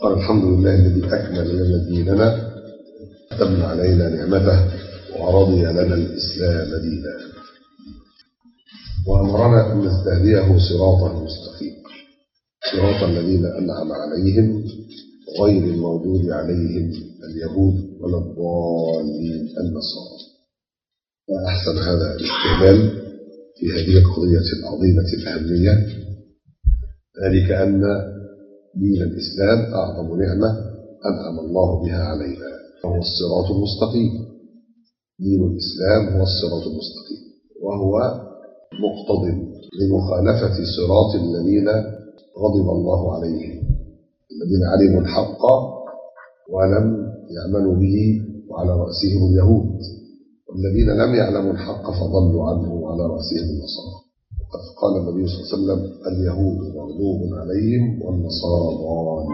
قال الحمد لله الذي أكمل لنا ديننا أتم علينا نعمته ورضي لنا الإسلام دينا. وأمرنا أن نستهديه صراطا مستقيما صراط الذين أنعم عليهم غير المغضوب عليهم اليهود ولا الضالين النصارى. وأحسن هذا الاستهلال في هذه القضية العظيمة الأهمية ذلك أن دين الإسلام أعظم نعمة أنعم الله بها علينا. وهو الصراط المستقيم. دين الإسلام هو الصراط المستقيم. وهو مقتض لمخالفة صراط الذين غضب الله عليهم. الذين علموا الحق ولم يعملوا به وعلى رأسهم اليهود. والذين لم يعلموا الحق فضلوا عنه وعلى رأسهم النصارى. قال النبي صلى الله عليه وسلم اليهود مغضوب عليهم والنصارى ضالون